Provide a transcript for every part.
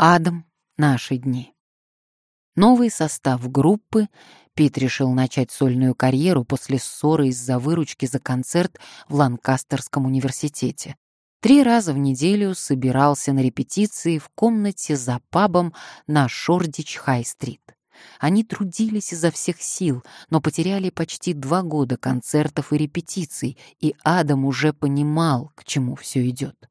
Адам. Наши дни. Новый состав группы. Пит решил начать сольную карьеру после ссоры из-за выручки за концерт в Ланкастерском университете. Три раза в неделю собирался на репетиции в комнате за пабом на Шордич-Хай-стрит. Они трудились изо всех сил, но потеряли почти два года концертов и репетиций, и Адам уже понимал, к чему все идет.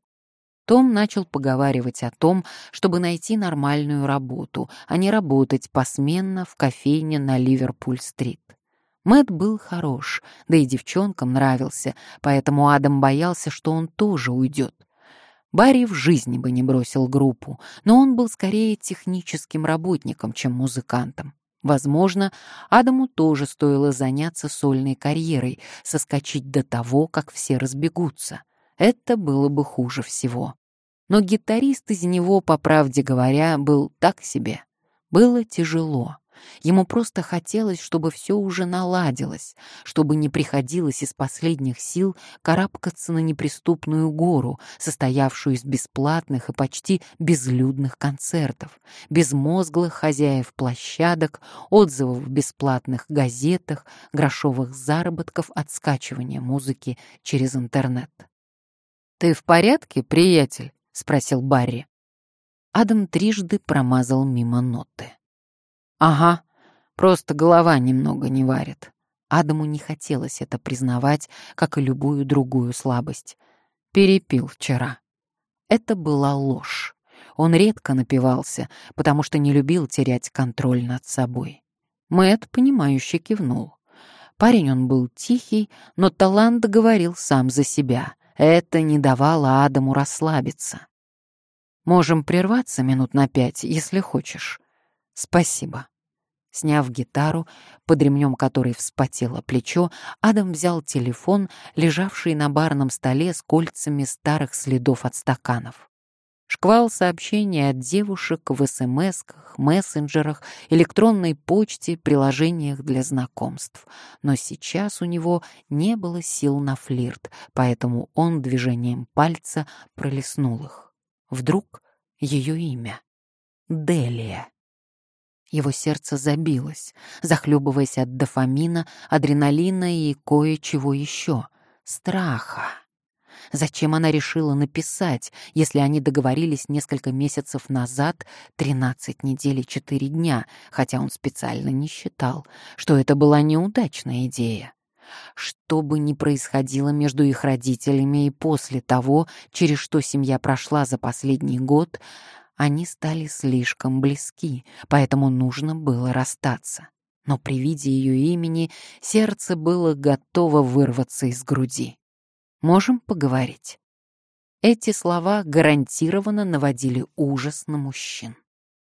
Том начал поговаривать о том, чтобы найти нормальную работу, а не работать посменно в кофейне на Ливерпуль-стрит. Мэт был хорош, да и девчонкам нравился, поэтому Адам боялся, что он тоже уйдет. Барри в жизни бы не бросил группу, но он был скорее техническим работником, чем музыкантом. Возможно, Адаму тоже стоило заняться сольной карьерой, соскочить до того, как все разбегутся. Это было бы хуже всего. Но гитарист из него, по правде говоря, был так себе. Было тяжело. Ему просто хотелось, чтобы все уже наладилось, чтобы не приходилось из последних сил карабкаться на неприступную гору, состоявшую из бесплатных и почти безлюдных концертов, безмозглых хозяев площадок, отзывов в бесплатных газетах, грошовых заработков от скачивания музыки через интернет. «Ты в порядке, приятель?» — спросил Барри. Адам трижды промазал мимо ноты. «Ага, просто голова немного не варит». Адаму не хотелось это признавать, как и любую другую слабость. Перепил вчера. Это была ложь. Он редко напивался, потому что не любил терять контроль над собой. Мэт, понимающе кивнул. Парень он был тихий, но талант говорил сам за себя. Это не давало Адаму расслабиться. «Можем прерваться минут на пять, если хочешь». «Спасибо». Сняв гитару, под ремнем которой вспотело плечо, Адам взял телефон, лежавший на барном столе с кольцами старых следов от стаканов. Шквал сообщений от девушек в СМСках, мессенджерах, электронной почте, приложениях для знакомств. Но сейчас у него не было сил на флирт, поэтому он движением пальца пролистнул их. Вдруг ее имя. Делия. Его сердце забилось, захлебываясь от дофамина, адреналина и кое-чего еще. Страха. Зачем она решила написать, если они договорились несколько месяцев назад, 13 недель и 4 дня, хотя он специально не считал, что это была неудачная идея? Что бы ни происходило между их родителями и после того, через что семья прошла за последний год, они стали слишком близки, поэтому нужно было расстаться. Но при виде ее имени сердце было готово вырваться из груди. Можем поговорить?» Эти слова гарантированно наводили ужас на мужчин.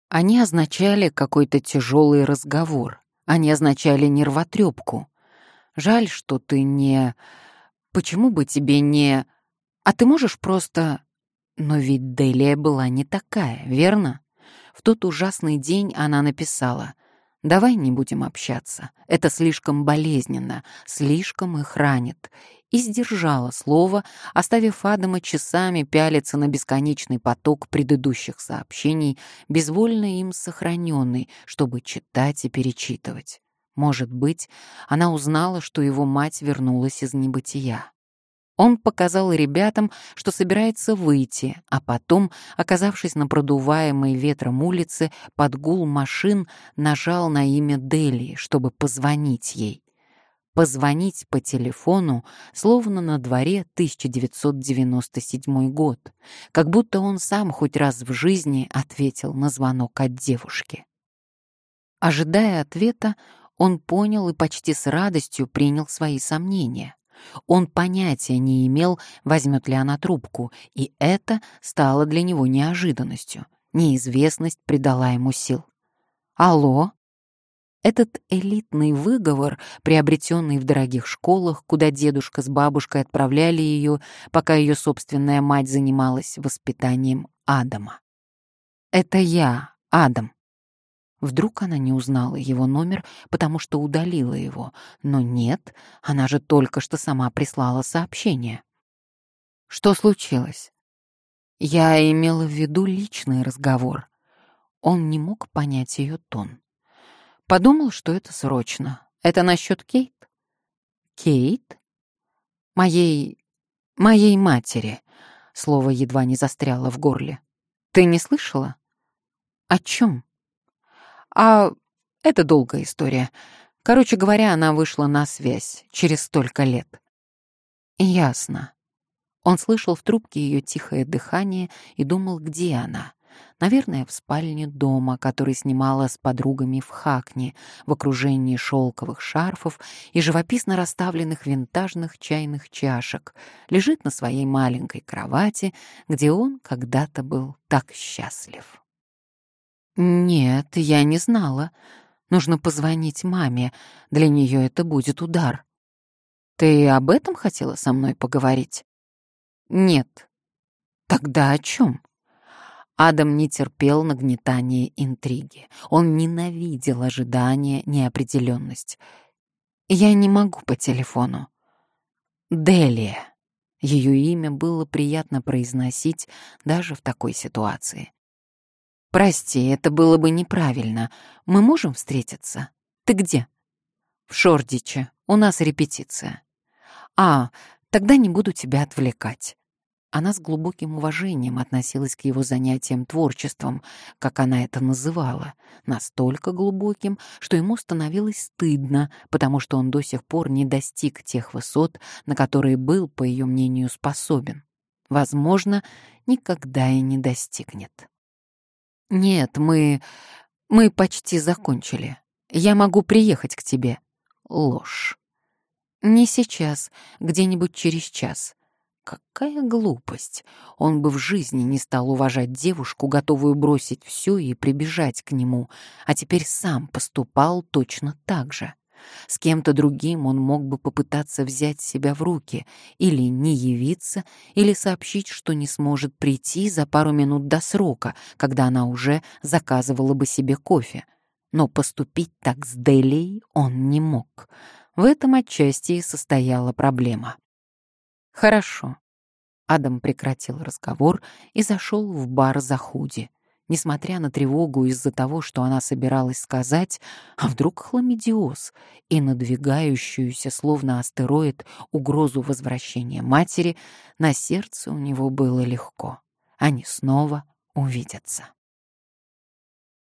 Они означали какой-то тяжелый разговор. Они означали нервотрепку. Жаль, что ты не... Почему бы тебе не... А ты можешь просто... Но ведь Делия была не такая, верно? В тот ужасный день она написала «Давай не будем общаться. Это слишком болезненно, слишком их ранит и сдержала слово, оставив Адама часами пялиться на бесконечный поток предыдущих сообщений, безвольно им сохраненный, чтобы читать и перечитывать. Может быть, она узнала, что его мать вернулась из небытия. Он показал ребятам, что собирается выйти, а потом, оказавшись на продуваемой ветром улице, под гул машин нажал на имя Дели, чтобы позвонить ей позвонить по телефону, словно на дворе 1997 год, как будто он сам хоть раз в жизни ответил на звонок от девушки. Ожидая ответа, он понял и почти с радостью принял свои сомнения. Он понятия не имел, возьмет ли она трубку, и это стало для него неожиданностью. Неизвестность придала ему сил. «Алло?» Этот элитный выговор, приобретенный в дорогих школах, куда дедушка с бабушкой отправляли ее, пока ее собственная мать занималась воспитанием Адама. «Это я, Адам». Вдруг она не узнала его номер, потому что удалила его. Но нет, она же только что сама прислала сообщение. «Что случилось?» «Я имела в виду личный разговор. Он не мог понять ее тон. Подумал, что это срочно. Это насчет Кейт? Кейт? Моей... моей матери. Слово едва не застряло в горле. Ты не слышала? О чем? А это долгая история. Короче говоря, она вышла на связь через столько лет. Ясно. Он слышал в трубке ее тихое дыхание и думал, где она. Наверное, в спальне дома, который снимала с подругами в Хакне, в окружении шелковых шарфов и живописно расставленных винтажных чайных чашек, лежит на своей маленькой кровати, где он когда-то был так счастлив. «Нет, я не знала. Нужно позвонить маме. Для нее это будет удар». «Ты об этом хотела со мной поговорить?» «Нет». «Тогда о чем?» Адам не терпел нагнетания интриги. Он ненавидел ожидание, неопределенность. «Я не могу по телефону». «Делия». Ее имя было приятно произносить даже в такой ситуации. «Прости, это было бы неправильно. Мы можем встретиться? Ты где?» «В Шордиче. У нас репетиция». «А, тогда не буду тебя отвлекать. Она с глубоким уважением относилась к его занятиям творчеством, как она это называла, настолько глубоким, что ему становилось стыдно, потому что он до сих пор не достиг тех высот, на которые был, по ее мнению, способен. Возможно, никогда и не достигнет. «Нет, мы... мы почти закончили. Я могу приехать к тебе». Ложь. «Не сейчас, где-нибудь через час». Какая глупость! Он бы в жизни не стал уважать девушку, готовую бросить все и прибежать к нему, а теперь сам поступал точно так же. С кем-то другим он мог бы попытаться взять себя в руки, или не явиться, или сообщить, что не сможет прийти за пару минут до срока, когда она уже заказывала бы себе кофе. Но поступить так с Делией он не мог. В этом отчасти и состояла проблема. «Хорошо». Адам прекратил разговор и зашел в бар за худи. Несмотря на тревогу из-за того, что она собиралась сказать, а вдруг хламидиоз, и надвигающуюся, словно астероид, угрозу возвращения матери, на сердце у него было легко. Они снова увидятся.